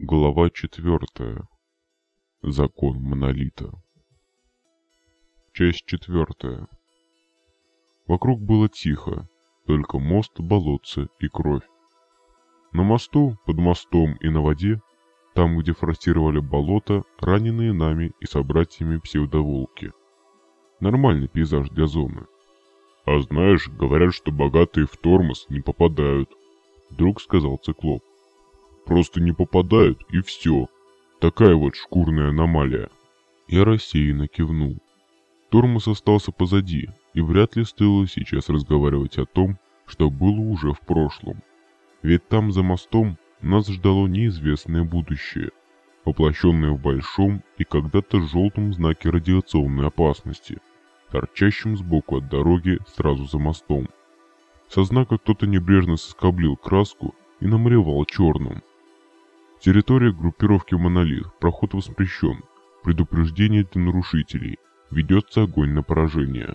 Глава четвертая. Закон монолита. Часть четвертая. Вокруг было тихо, только мост, болотце и кровь. На мосту, под мостом и на воде, там, где форсировали болото, раненые нами и собратьями псевдоволки. Нормальный пейзаж для зоны. А знаешь, говорят, что богатые в тормоз не попадают, вдруг сказал циклоп. Просто не попадают, и все. Такая вот шкурная аномалия. Я рассеянно кивнул. Тормоз остался позади, и вряд ли стоило сейчас разговаривать о том, что было уже в прошлом. Ведь там за мостом нас ждало неизвестное будущее, воплощенное в большом и когда-то желтом знаке радиационной опасности, торчащем сбоку от дороги сразу за мостом. Со знака кто-то небрежно соскоблил краску и намалевал черным. Территория группировки «Монолит». Проход воспрещен. Предупреждение для нарушителей. Ведется огонь на поражение.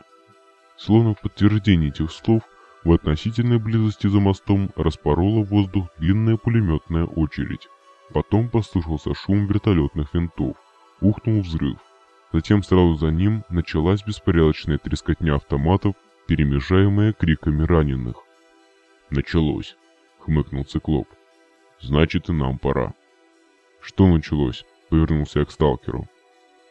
Словно в подтверждение этих слов, в относительной близости за мостом распорола воздух длинная пулеметная очередь. Потом послышался шум вертолетных винтов. Ухнул взрыв. Затем сразу за ним началась беспорядочная трескотня автоматов, перемежаемая криками раненых. «Началось!» — хмыкнул циклоп. Значит, и нам пора. Что началось? Повернулся я к сталкеру.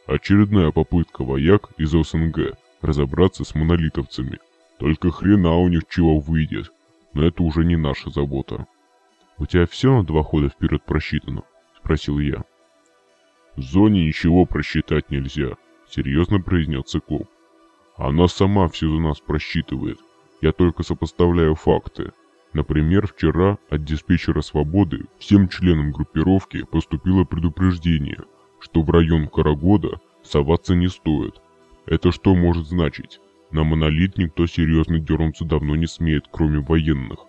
Очередная попытка вояк из СНГ разобраться с монолитовцами. Только хрена у них чего выйдет. Но это уже не наша забота. «У тебя все на два хода вперед просчитано?» – спросил я. «В зоне ничего просчитать нельзя», – серьезно произнес Циклоп. «Она сама все за нас просчитывает. Я только сопоставляю факты. Например, вчера от диспетчера «Свободы» всем членам группировки поступило предупреждение, что в район Карагода соваться не стоит. Это что может значить? На монолит никто серьезно дернуться давно не смеет, кроме военных.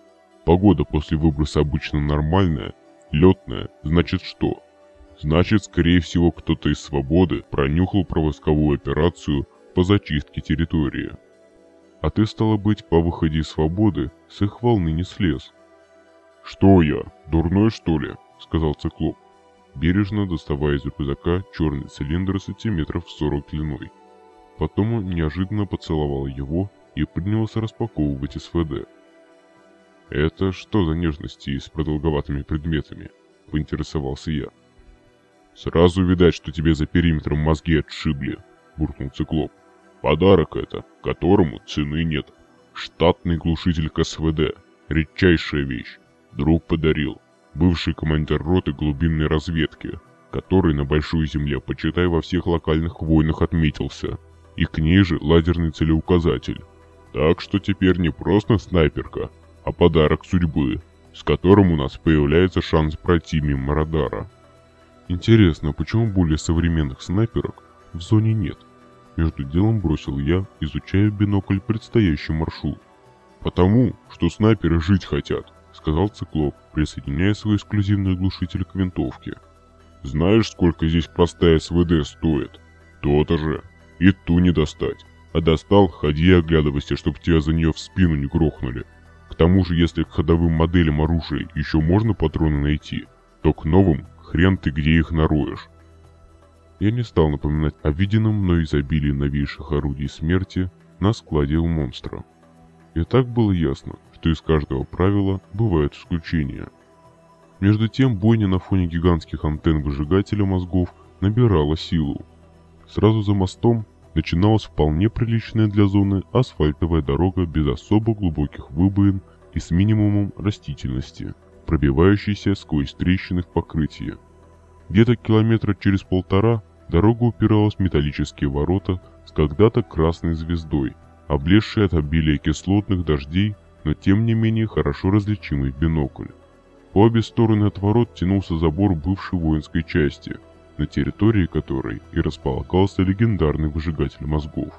Погода после выброса обычно нормальная, летная, значит что? Значит, скорее всего, кто-то из «Свободы» пронюхал про войсковую операцию по зачистке территории. А ты, стало быть, по выходе из свободы с их волны не слез. «Что я, дурной что ли?» — сказал циклоп, бережно доставая из рюкзака черный цилиндр сантиметров 40 длиной. Потом он неожиданно поцеловал его и принялся распаковывать СВД. «Это что за нежности с продолговатыми предметами?» — поинтересовался я. «Сразу видать, что тебе за периметром мозги отшибли», — буркнул циклоп. Подарок это, которому цены нет. Штатный глушитель КСВД. Редчайшая вещь. Друг подарил. Бывший командир роты глубинной разведки, который на Большой Земле, почитай, во всех локальных войнах отметился. И к ней же лазерный целеуказатель. Так что теперь не просто снайперка, а подарок судьбы, с которым у нас появляется шанс пройти мимо радара. Интересно, почему более современных снайперок в зоне нет? Между делом бросил я, изучая в бинокль предстоящий маршрут. «Потому, что снайперы жить хотят», — сказал Циклоп, присоединяя свой эксклюзивный глушитель к винтовке. «Знаешь, сколько здесь простая СВД стоит? То-то же. И ту не достать. А достал, ходи и оглядывайся, чтоб тебя за нее в спину не грохнули. К тому же, если к ходовым моделям оружия еще можно патроны найти, то к новым хрен ты где их нароешь. Я не стал напоминать о виденном мной изобилии новейших орудий смерти на складе у монстра. И так было ясно, что из каждого правила бывают исключения. Между тем бойня на фоне гигантских антенн выжигателя мозгов набирала силу. Сразу за мостом начиналась вполне приличная для зоны асфальтовая дорога без особо глубоких выбоин и с минимумом растительности, пробивающейся сквозь трещины в покрытии. Где-то километра через полтора дорога упиралась в металлические ворота с когда-то красной звездой, облезшие от обилия кислотных дождей, но тем не менее хорошо различимый в бинокль. По обе стороны от ворот тянулся забор бывшей воинской части, на территории которой и располагался легендарный выжигатель мозгов.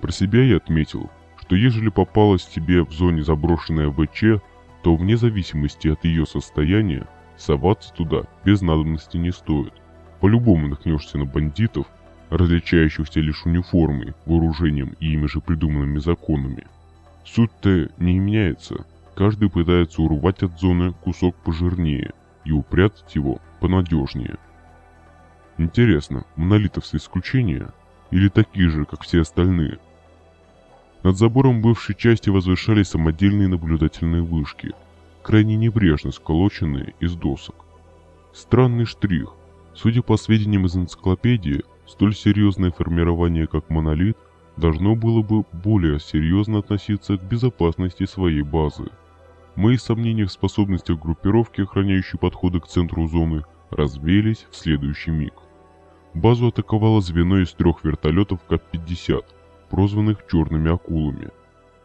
Про себя я отметил, что ежели попалась тебе в зоне заброшенная ВЧ, то вне зависимости от ее состояния соваться туда без надобности не стоит. По-любому наткнешься на бандитов, различающихся лишь униформой, вооружением и ими же придуманными законами. Суть-то не меняется. Каждый пытается урвать от зоны кусок пожирнее и упрятать его понадежнее. Интересно, монолитовцы исключения? Или такие же, как все остальные? Над забором бывшей части возвышались самодельные наблюдательные вышки, крайне небрежно сколоченные из досок. Странный штрих. Судя по сведениям из энциклопедии, столь серьезное формирование, как монолит, должно было бы более серьезно относиться к безопасности своей базы. Мои сомнения в способностях группировки, охраняющей подходы к центру зоны, развеялись в следующий миг. Базу атаковало звено из трех вертолетов КАП-50, прозванных «черными акулами».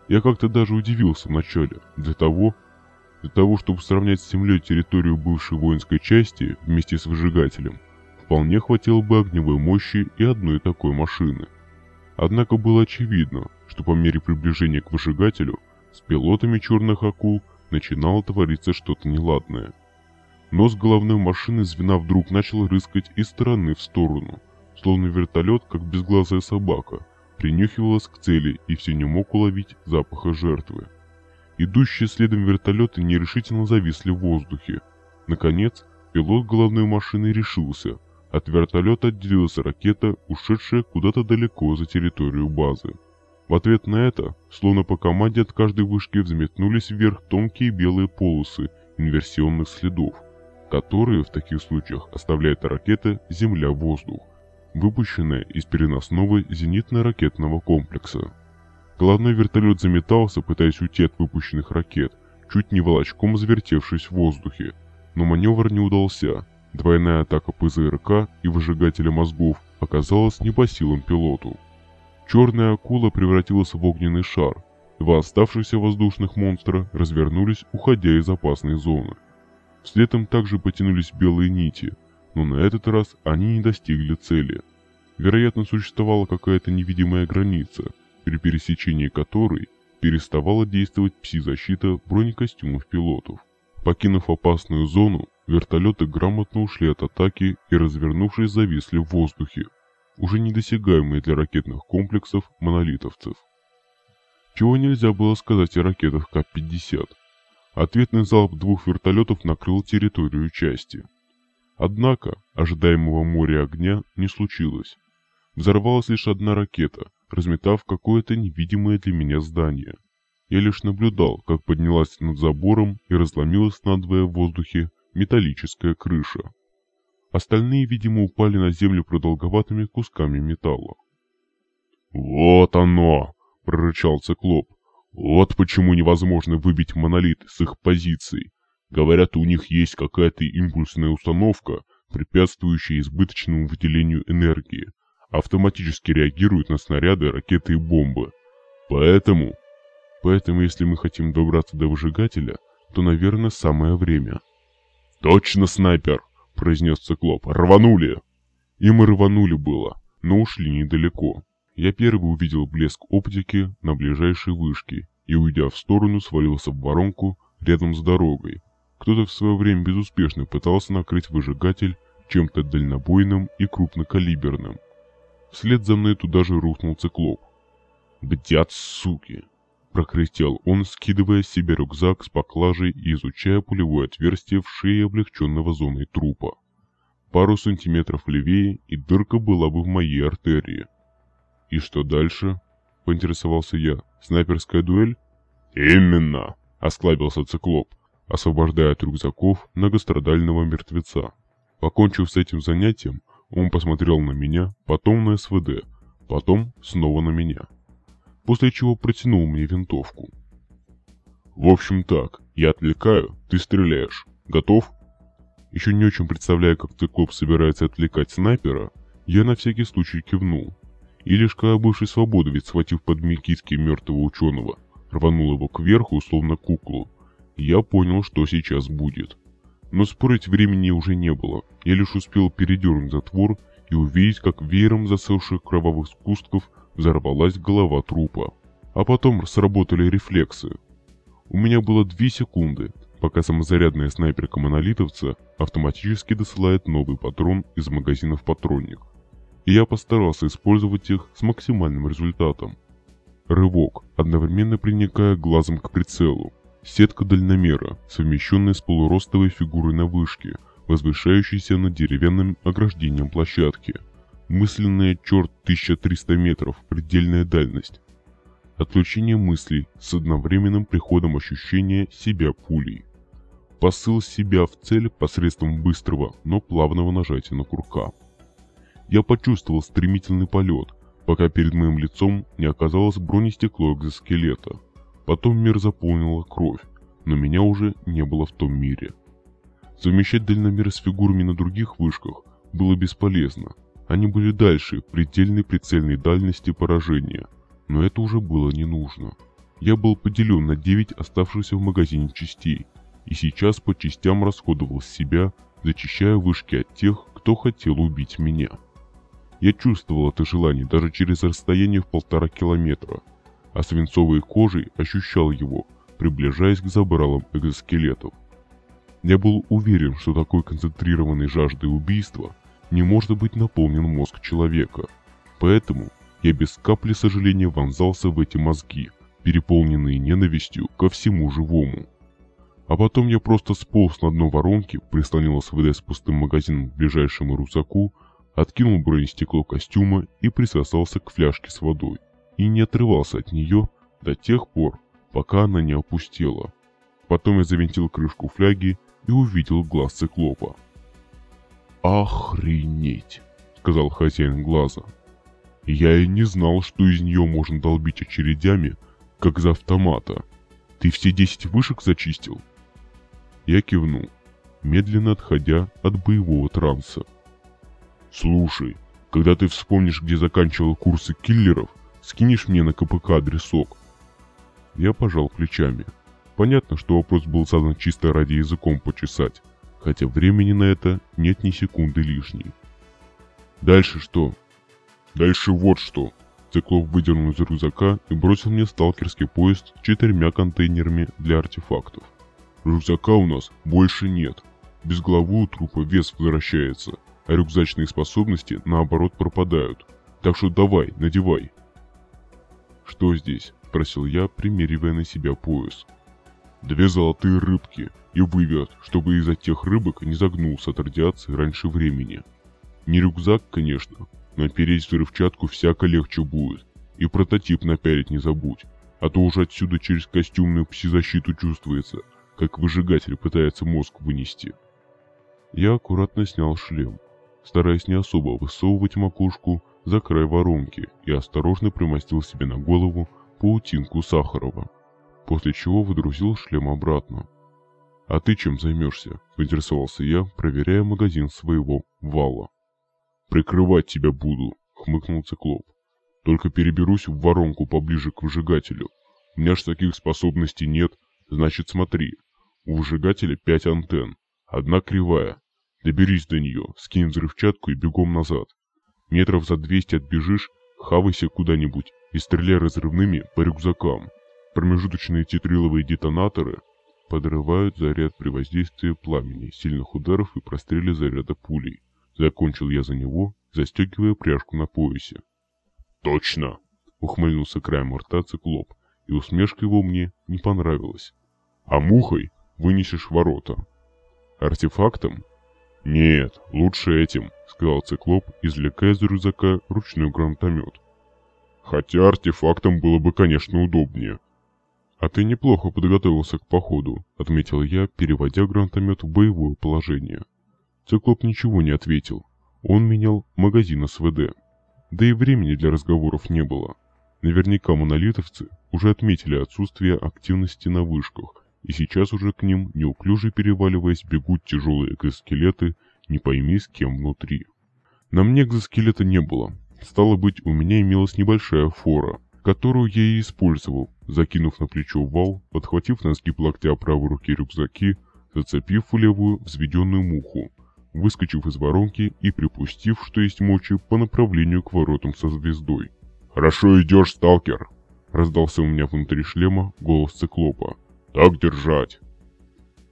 Я как-то даже удивился вначале, для того, для того, чтобы сравнять с землей территорию бывшей воинской части вместе с выжигателем, вполне хватило бы огневой мощи и одной такой машины. Однако было очевидно, что по мере приближения к выжигателю с пилотами черных акул начинало твориться что-то неладное. Нос головной машины звена вдруг начал рыскать из стороны в сторону, словно вертолет, как безглазая собака, принюхивалась к цели и все не мог уловить запаха жертвы. Идущие следом вертолеты нерешительно зависли в воздухе. Наконец, пилот головной машины решился. От вертолета отделилась ракета, ушедшая куда-то далеко за территорию базы. В ответ на это, словно по команде от каждой вышки взметнулись вверх тонкие белые полосы инверсионных следов, которые в таких случаях оставляет ракета «Земля-воздух», выпущенная из переносного зенитно-ракетного комплекса. Головной вертолет заметался, пытаясь уйти от выпущенных ракет, чуть не волочком завертевшись в воздухе. Но маневр не удался. Двойная атака ПЗРК и выжигателя мозгов оказалась не по силам пилоту. Черная акула превратилась в огненный шар. Два оставшихся воздушных монстра развернулись, уходя из опасной зоны. Вслед им также потянулись белые нити, но на этот раз они не достигли цели. Вероятно, существовала какая-то невидимая граница – при пересечении которой переставала действовать пси-защита бронекостюмов пилотов. Покинув опасную зону, вертолеты грамотно ушли от атаки и, развернувшись, зависли в воздухе, уже недосягаемые для ракетных комплексов монолитовцев. Чего нельзя было сказать о ракетах К-50. Ответный залп двух вертолетов накрыл территорию части. Однако ожидаемого моря огня не случилось. Взорвалась лишь одна ракета, разметав какое-то невидимое для меня здание. Я лишь наблюдал, как поднялась над забором и разломилась надвое в воздухе металлическая крыша. Остальные, видимо, упали на землю продолговатыми кусками металла. «Вот оно!» — прорычал циклоп. «Вот почему невозможно выбить монолит с их позиций. Говорят, у них есть какая-то импульсная установка, препятствующая избыточному выделению энергии, автоматически реагируют на снаряды, ракеты и бомбы. Поэтому... Поэтому, если мы хотим добраться до выжигателя, то, наверное, самое время. «Точно, снайпер!» — произнес циклоп. «Рванули!» И мы рванули было, но ушли недалеко. Я первый увидел блеск оптики на ближайшей вышке и, уйдя в сторону, свалился в воронку рядом с дорогой. Кто-то в свое время безуспешно пытался накрыть выжигатель чем-то дальнобойным и крупнокалиберным. Вслед за мной туда же рухнул циклоп. «Бдят, суки!» — прокряхтел он, скидывая с себя рюкзак с поклажей и изучая пулевое отверстие в шее облегченного зоной трупа. Пару сантиметров левее, и дырка была бы в моей артерии. «И что дальше?» — поинтересовался я. «Снайперская дуэль?» «Именно!» — осклабился циклоп, освобождая от рюкзаков многострадального мертвеца. Покончив с этим занятием, он посмотрел на меня, потом на СВД, потом снова на меня. После чего протянул мне винтовку. «В общем так, я отвлекаю, ты стреляешь. Готов?» Еще не очень представляя, как циклоп собирается отвлекать снайпера, я на всякий случай кивнул. И лишь когда бывший свободовец, схватив под микитки мертвого ученого, рванул его кверху, словно куклу, я понял, что сейчас будет. Но спорить времени уже не было. Я лишь успел передернуть затвор и увидеть, как веером засохших кровавых спустков взорвалась голова трупа. А потом сработали рефлексы. У меня было две секунды, пока самозарядная снайперка монолитовца автоматически досылает новый патрон из магазинов патронник. И я постарался использовать их с максимальным результатом. Рывок, одновременно приникая глазом к прицелу, Сетка дальномера, совмещенная с полуростовой фигурой на вышке, возвышающейся над деревянным ограждением площадки. Мысленная черт 1300 метров, предельная дальность. Отключение мыслей с одновременным приходом ощущения себя пулей. Посыл себя в цель посредством быстрого, но плавного нажатия на курка. Я почувствовал стремительный полет, пока перед моим лицом не оказалось бронестекло экзоскелета. Потом мир заполнила кровь, но меня уже не было в том мире. Совмещать дальномеры с фигурами на других вышках было бесполезно. Они были дальше предельной прицельной дальности поражения, но это уже было не нужно. Я был поделен на 9 оставшихся в магазине частей, и сейчас по частям расходовал себя, зачищая вышки от тех, кто хотел убить меня. Я чувствовал это желание даже через расстояние в полтора километра, а свинцовой кожей ощущал его, приближаясь к забралам экзоскелетов. Я был уверен, что такой концентрированной жаждой убийства не может быть наполнен мозг человека. Поэтому я без капли сожаления вонзался в эти мозги, переполненные ненавистью ко всему живому. А потом я просто сполз на дно воронки, прислонил СВД с пустым магазином к ближайшему рюкзаку, откинул бронестекло костюма и присосался к фляжке с водой. И не отрывался от нее до тех пор, пока она не опустела. Потом я завинтил крышку фляги и увидел глаз циклопа. «Охренеть!» — сказал хозяин глаза. «Я и не знал, что из нее можно долбить очередями, как из автомата. Ты все десять вышек зачистил?» Я кивнул, медленно отходя от боевого транса. «Слушай, когда ты вспомнишь, где заканчивал курсы киллеров, скинешь мне на КПК адресок». Я пожал плечами. Понятно, что вопрос был задан чисто ради языком почесать, хотя времени на это нет ни секунды лишней. Дальше что? Дальше вот что. Циклоп выдернул из рюкзака и бросил мне сталкерский поезд с четырьмя контейнерами для артефактов. Рюкзака у нас больше нет. Без головы у трупа вес возвращается, а рюкзачные способности наоборот пропадают. Так что давай, надевай. Что здесь? Спросил я, примеривая на себя пояс. Две золотые рыбки и вывод, чтобы из-за тех рыбок не загнулся от радиации раньше времени. Не рюкзак, конечно, но переть взрывчатку всяко легче будет. И прототип напялить не забудь, а то уже отсюда через костюмную пси-защиту чувствуется, как выжигатель пытается мозг вынести. Я аккуратно снял шлем, стараясь не особо высовывать макушку за край воронки и осторожно примостил себе на голову паутинку Сахарова после чего выдрузил шлем обратно. «А ты чем займешься?» – поинтересовался я, проверяя магазин своего вала. «Прикрывать тебя буду», – хмыкнул циклоп. «Только переберусь в воронку поближе к выжигателю. У меня ж таких способностей нет, значит смотри. У выжигателя пять антенн, одна кривая. Доберись до нее, скинь взрывчатку и бегом назад. Метров за двести отбежишь, хавайся куда-нибудь и стреляй разрывными по рюкзакам. Промежуточные тетриловые детонаторы подрывают заряд при воздействии пламени, сильных ударов и простреле заряда пулей. Закончил я за него, застегивая пряжку на поясе. «Точно!» — ухмыльнулся краем рта циклоп, и усмешка его мне не понравилась. «А мухой вынесешь ворота». «Артефактом?» «Нет, лучше этим», — сказал циклоп, извлекая из рюкзака ручной гранатомет. «Хотя артефактом было бы, конечно, удобнее. «А ты неплохо подготовился к походу», — отметил я, переводя гранатомет в боевое положение. Циклоп ничего не ответил. Он менял магазин СВД. Да и времени для разговоров не было. Наверняка монолитовцы уже отметили отсутствие активности на вышках, и сейчас уже к ним, неуклюже переваливаясь, бегут тяжелые экзоскелеты, не пойми с кем внутри. На мне экзоскелета не было. Стало быть, у меня имелась небольшая фора, которую я и использовал, закинув на плечо вал, подхватив на сгиб локтя правой руки рюкзаки, зацепив в левую взведенную муху, выскочив из воронки и припустив, что есть мочи, по направлению к воротам со звездой. «Хорошо идешь, сталкер!» — раздался у меня внутри шлема голос циклопа. «Так держать!»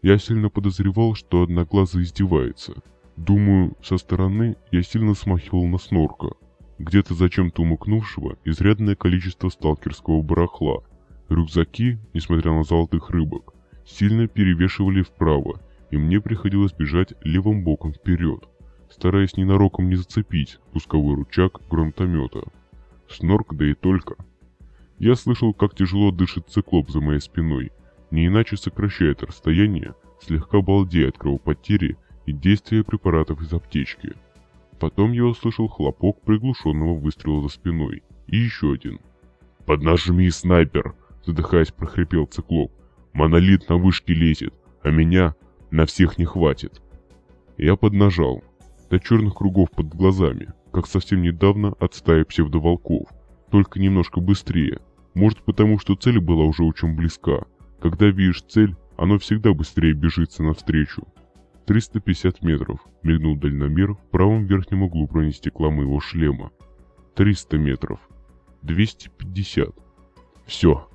Я сильно подозревал, что Одноглазый издевается. Думаю, со стороны я сильно смахивал на снорка — где-то зачем-то умыкнувшего изрядное количество сталкерского барахла. Рюкзаки, несмотря на золотых рыбок, сильно перевешивали вправо, и мне приходилось бежать левым боком вперед, стараясь ненароком не зацепить пусковой рычаг гранатомета. Снорк, да и только. Я слышал, как тяжело дышит циклоп за моей спиной, не иначе сокращает расстояние, слегка балдея от кровопотери и действия препаратов из аптечки. Потом я услышал хлопок приглушенного выстрела за спиной. И еще один. «Поднажми, снайпер!» – задыхаясь, прохрипел циклоп. «Монолит на вышке лезет, а меня на всех не хватит». Я поднажал. До черных кругов под глазами, как совсем недавно от стаи псевдоволков. Только немножко быстрее. Может потому, что цель была уже очень близка. Когда видишь цель, оно всегда быстрее бежится навстречу. 350 метров, мигнул дальномер в правом верхнем углу бронестекла моего шлема. 300 метров. 250. Все.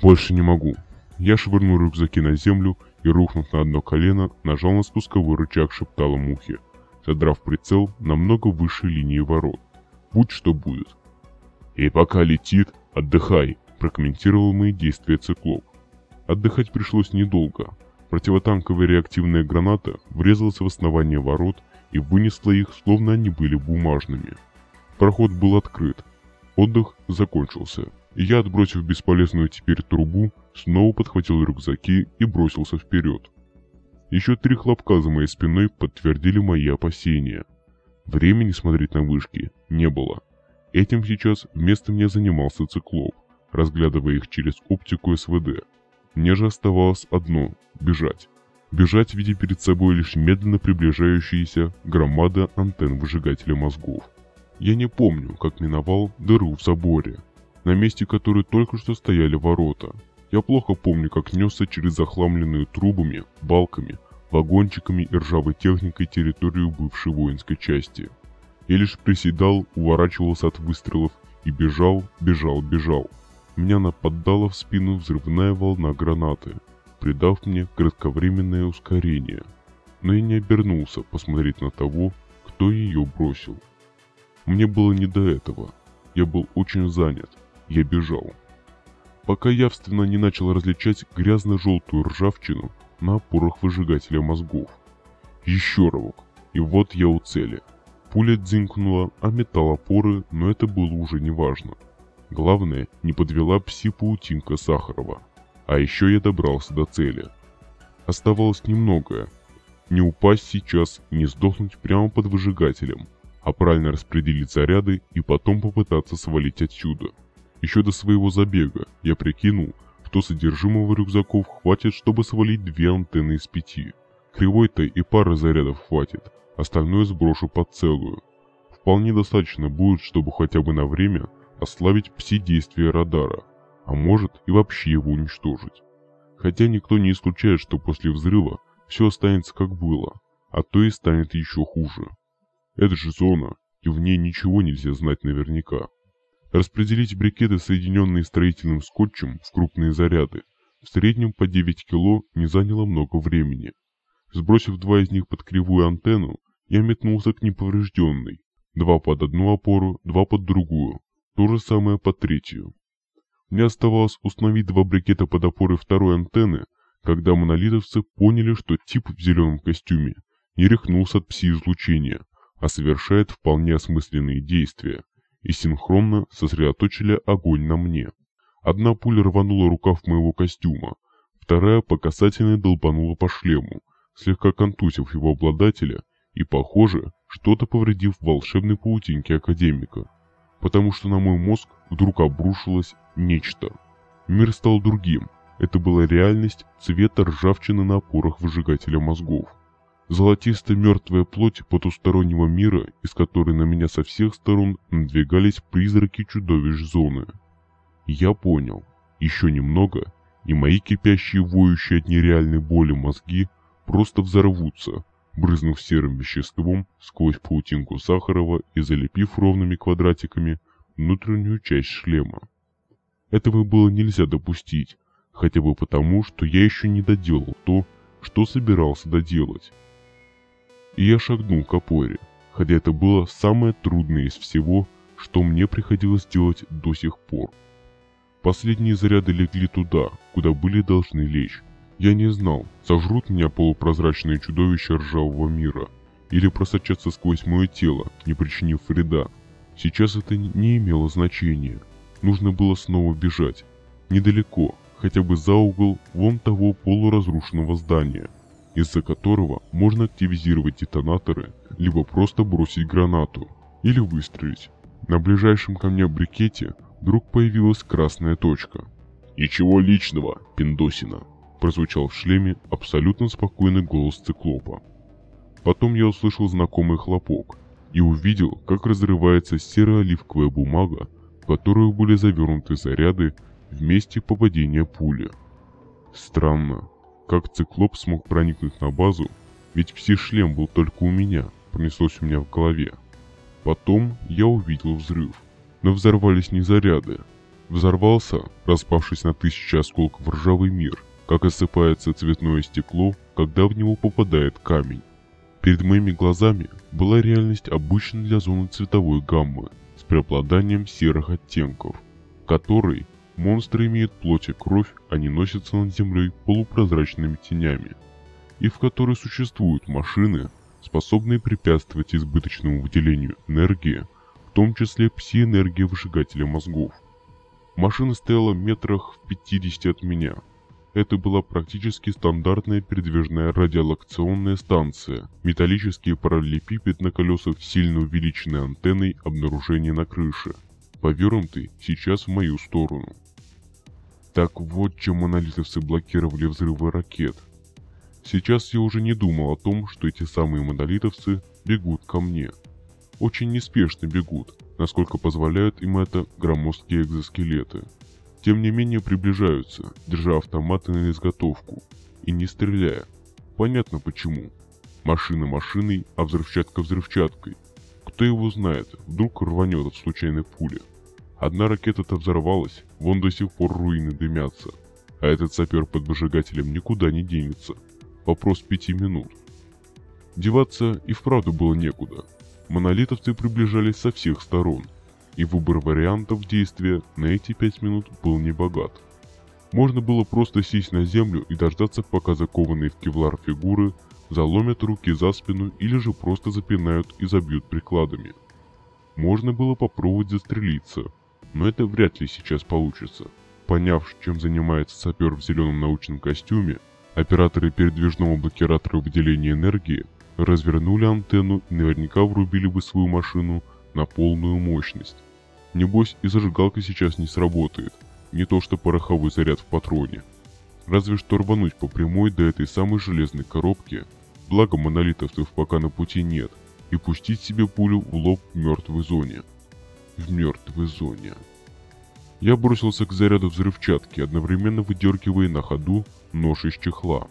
Больше не могу. Я швырнул рюкзаки на землю и, рухнув на одно колено, нажал на спусковой рычаг шептала мухи, задрав прицел намного выше линии ворот. Будь что будет. «И пока летит, отдыхай», прокомментировал мои действия циклоп. Отдыхать пришлось недолго. Противотанковая реактивная граната врезалась в основание ворот и вынесла их, словно они были бумажными. Проход был открыт. Отдых закончился, я, отбросив бесполезную теперь трубу, снова подхватил рюкзаки и бросился вперед. Еще три хлопка за моей спиной подтвердили мои опасения. Времени смотреть на вышки не было. Этим сейчас вместо меня занимался циклоп, разглядывая их через оптику СВД. Мне же оставалось одно – бежать. Бежать, видя перед собой лишь медленно приближающиеся громада антенн выжигателя мозгов. Я не помню, как миновал дыру в заборе, на месте которой только что стояли ворота. Я плохо помню, как несся через захламленную трубами, балками, вагончиками и ржавой техникой территорию бывшей воинской части. Я лишь приседал, уворачивался от выстрелов и бежал, бежал, бежал. Меня нападала в спину взрывная волна гранаты, придав мне кратковременное ускорение. Но я не обернулся посмотреть на того, кто ее бросил. Мне было не до этого. Я был очень занят. Я бежал. Пока явственно не начал различать грязно-желтую ржавчину на опорах выжигателя мозгов. Еще рывок. И вот я у цели. Пуля дзинкнула, а металл опоры, но это было уже не важно. Главное, не подвела пси-паутинка Сахарова. А еще я добрался до цели. Оставалось немногое. Не упасть сейчас не сдохнуть прямо под выжигателем, а правильно распределить заряды и потом попытаться свалить отсюда. Еще до своего забега я прикинул, что содержимого рюкзаков хватит, чтобы свалить две антенны из пяти. Кривой-то и пары зарядов хватит, остальное сброшу под целую. Вполне достаточно будет, чтобы хотя бы на время ослабить пси-действие радара, а может и вообще его уничтожить. Хотя никто не исключает, что после взрыва все останется как было, а то и станет еще хуже. Это же зона, и в ней ничего нельзя знать наверняка. Распределить брикеты, соединенные строительным скотчем, в крупные заряды, в среднем по 9 кило не заняло много времени. Сбросив два из них под кривую антенну, я метнулся к неповрежденной. Два под одну опору, два под другую, то же самое по третью. Мне оставалось установить два брикета под опоры второй антенны, когда монолитовцы поняли, что тип в зеленом костюме не рехнулся от пси-излучения, а совершает вполне осмысленные действия, и синхронно сосредоточили огонь на мне. Одна пуля рванула рукав моего костюма, вторая по касательной долбанула по шлему, слегка контузив его обладателя и, похоже, что-то повредив волшебной паутинке академика потому что на мой мозг вдруг обрушилось нечто. Мир стал другим. Это была реальность цвета ржавчины на опорах выжигателя мозгов. Золотистая мертвая плоть потустороннего мира, из которой на меня со всех сторон надвигались призраки чудовищ зоны. Я понял. Еще немного, и мои кипящие, воющие от нереальной боли мозги просто взорвутся, брызнув серым веществом сквозь паутинку Сахарова и залепив ровными квадратиками внутреннюю часть шлема. Этого было нельзя допустить, хотя бы потому, что я еще не доделал то, что собирался доделать. И я шагнул к опоре, хотя это было самое трудное из всего, что мне приходилось делать до сих пор. Последние заряды легли туда, куда были должны лечь, Я не знал, сожрут меня полупрозрачные чудовища ржавого мира, или просочатся сквозь мое тело, не причинив вреда. Сейчас это не имело значения. Нужно было снова бежать. Недалеко, хотя бы за угол вон того полуразрушенного здания, из-за которого можно активизировать детонаторы, либо просто бросить гранату, или выстрелить. На ближайшем ко мне брикете вдруг появилась красная точка. «Ничего личного, Пиндосина», прозвучал в шлеме абсолютно спокойный голос циклопа. Потом я услышал знакомый хлопок и увидел, как разрывается серо-оливковая бумага, в которую были завернуты заряды в месте попадения пули. Странно, как циклоп смог проникнуть на базу, ведь пси-шлем был только у меня, пронеслось у меня в голове. Потом я увидел взрыв, но взорвались не заряды. Взорвался, распавшись на тысячи осколков ржавый мир, как осыпается цветное стекло, когда в него попадает камень. Перед моими глазами была реальность обычной для зоны цветовой гаммы с преобладанием серых оттенков, которой монстры имеют плоть и кровь, они носятся над землей полупрозрачными тенями, и в которой существуют машины, способные препятствовать избыточному выделению энергии, в том числе пси-энергии выжигателя мозгов. Машина стояла метрах в 50 от меня – это была практически стандартная передвижная радиолокационная станция, металлический параллелепипед на колесах с сильно увеличенной антенной обнаружения на крыше, повернутый сейчас в мою сторону. Так вот чем монолитовцы блокировали взрывы ракет. Сейчас я уже не думал о том, что эти самые монолитовцы бегут ко мне. Очень неспешно бегут, насколько позволяют им это громоздкие экзоскелеты – тем не менее приближаются, держа автоматы на изготовку и не стреляя. Понятно почему. Машина машиной, а взрывчатка взрывчаткой. Кто его знает, вдруг рванет от случайной пули. Одна ракета-то взорвалась, вон до сих пор руины дымятся. А этот сапер под выжигателем никуда не денется. Вопрос пяти минут. Деваться и вправду было некуда. Монолитовцы приближались со всех сторон, и выбор вариантов действия на эти пять минут был небогат. Можно было просто сесть на землю и дождаться, пока закованные в кевлар фигуры заломят руки за спину или же просто запинают и забьют прикладами. Можно было попробовать застрелиться, но это вряд ли сейчас получится. Поняв, чем занимается сапер в зеленом научном костюме, операторы передвижного блокиратора выделения энергии развернули антенну и наверняка врубили бы свою машину на полную мощность. Небось и зажигалка сейчас не сработает, не то что пороховой заряд в патроне. Разве что рвануть по прямой до этой самой железной коробки, благо монолитовцев пока на пути нет, и пустить себе пулю в лоб в мертвой зоне. В мертвой зоне. Я бросился к заряду взрывчатки, одновременно выдергивая на ходу нож из чехла.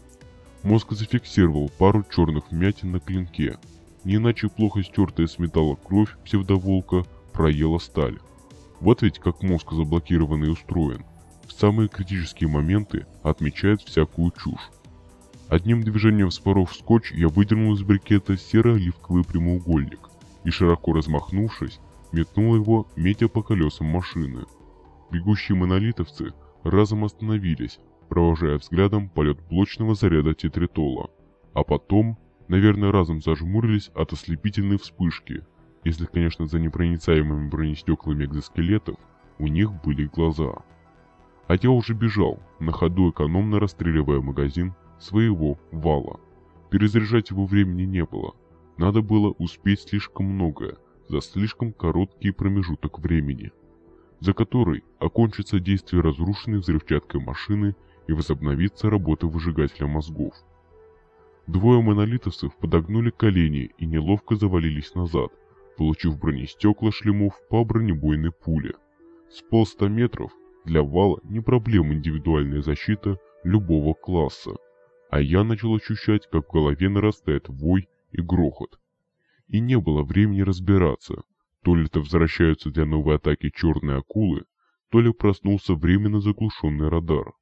Мозг зафиксировал пару черных вмятин на клинке, не иначе плохо стертая с металла кровь псевдоволка проела сталь. Вот ведь как мозг заблокированный устроен. В самые критические моменты отмечает всякую чушь. Одним движением споров скотч я выдернул из брикета серо-оливковый прямоугольник и, широко размахнувшись, метнул его, метя по колесам машины. Бегущие монолитовцы разом остановились, провожая взглядом полет блочного заряда тетритола, а потом, наверное, разом зажмурились от ослепительной вспышки – если, конечно, за непроницаемыми бронестеклами экзоскелетов у них были глаза. А я уже бежал, на ходу экономно расстреливая магазин своего вала. Перезаряжать его времени не было. Надо было успеть слишком многое за слишком короткий промежуток времени, за который окончится действие разрушенной взрывчаткой машины и возобновится работа выжигателя мозгов. Двое монолитовцев подогнули колени и неловко завалились назад, получив бронестекла шлемов по бронебойной пуле. С полста метров для вала не проблема индивидуальная защита любого класса, а я начал ощущать, как в голове нарастает вой и грохот. И не было времени разбираться, то ли это возвращаются для новой атаки черные акулы, то ли проснулся временно заглушенный радар.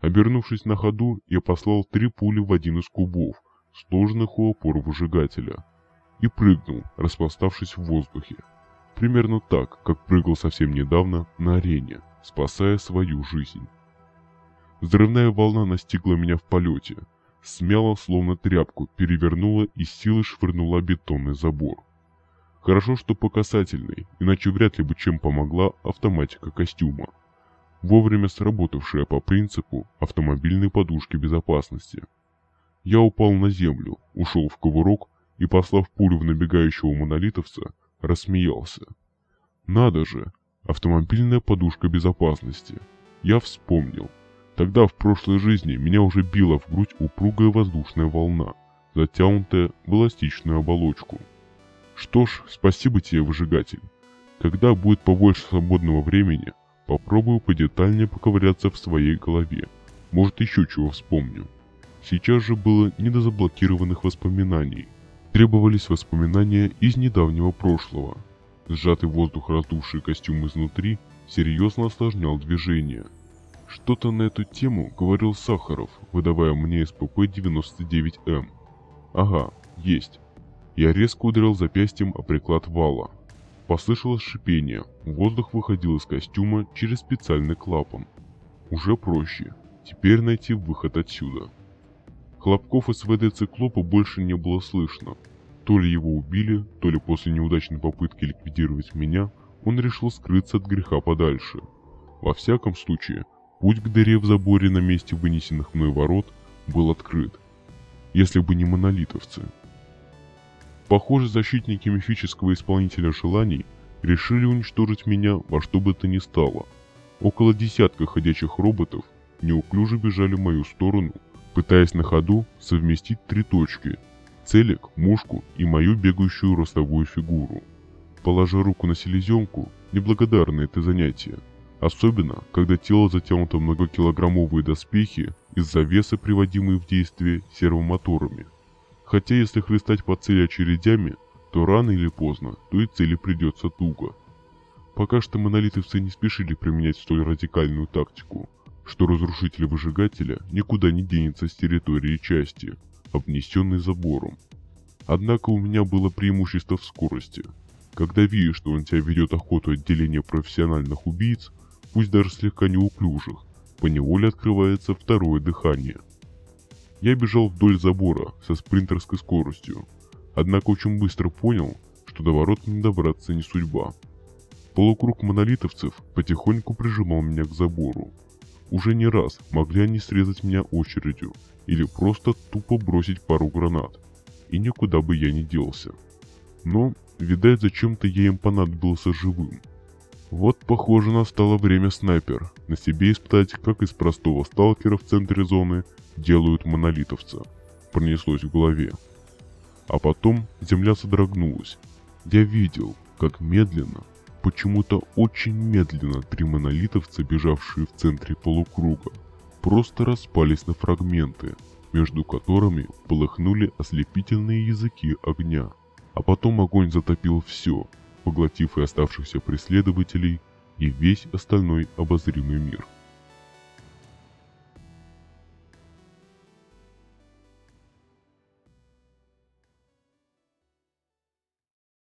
Обернувшись на ходу, я послал три пули в один из кубов, сложенных у опор выжигателя и прыгнул, распластавшись в воздухе. Примерно так, как прыгал совсем недавно на арене, спасая свою жизнь. Взрывная волна настигла меня в полете, смяла словно тряпку, перевернула и силой швырнула бетонный забор. Хорошо, что по касательной, иначе вряд ли бы чем помогла автоматика костюма, вовремя сработавшая по принципу автомобильной подушки безопасности. Я упал на землю, ушел в ковырок и, послав пулю в набегающего монолитовца, рассмеялся. Надо же, автомобильная подушка безопасности. Я вспомнил. Тогда в прошлой жизни меня уже била в грудь упругая воздушная волна, затянутая в эластичную оболочку. Что ж, спасибо тебе, выжигатель. Когда будет побольше свободного времени, попробую подетальнее поковыряться в своей голове. Может еще чего вспомню. Сейчас же было не до заблокированных воспоминаний. Требовались воспоминания из недавнего прошлого. Сжатый воздух, раздувший костюм изнутри, серьезно осложнял движение. Что-то на эту тему говорил Сахаров, выдавая мне СПП-99М. Ага, есть. Я резко ударил запястьем о приклад вала. Послышалось шипение, воздух выходил из костюма через специальный клапан. Уже проще. Теперь найти выход отсюда. Хлопков СВД Циклопа больше не было слышно. То ли его убили, то ли после неудачной попытки ликвидировать меня, он решил скрыться от греха подальше. Во всяком случае, путь к дыре в заборе на месте вынесенных мной ворот был открыт. Если бы не монолитовцы. Похоже, защитники мифического исполнителя желаний решили уничтожить меня во что бы то ни стало. Около десятка ходячих роботов неуклюже бежали в мою сторону, пытаясь на ходу совместить три точки – целик, мушку и мою бегающую ростовую фигуру. Положа руку на селезенку, неблагодарное это занятие. Особенно, когда тело затянуто в многокилограммовые доспехи из-за веса, приводимые в действие сервомоторами. Хотя если хлестать по цели очередями, то рано или поздно, то и цели придется туго. Пока что монолитовцы не спешили применять столь радикальную тактику – что разрушитель выжигателя никуда не денется с территории части, обнесенной забором. Однако у меня было преимущество в скорости. Когда видишь, что он тебя ведет охоту отделения профессиональных убийц, пусть даже слегка неуклюжих, поневоле открывается второе дыхание. Я бежал вдоль забора со спринтерской скоростью, однако очень быстро понял, что до ворот не добраться не судьба. Полукруг монолитовцев потихоньку прижимал меня к забору, уже не раз могли они срезать меня очередью или просто тупо бросить пару гранат, и никуда бы я не делся. Но, видать, зачем-то я им понадобился живым. Вот, похоже, настало время снайпер, на себе испытать, как из простого сталкера в центре зоны делают монолитовца. Пронеслось в голове. А потом земля содрогнулась. Я видел, как медленно, Почему-то очень медленно три монолитовца, бежавшие в центре полукруга, просто распались на фрагменты, между которыми полыхнули ослепительные языки огня. А потом огонь затопил все, поглотив и оставшихся преследователей, и весь остальной обозримый мир.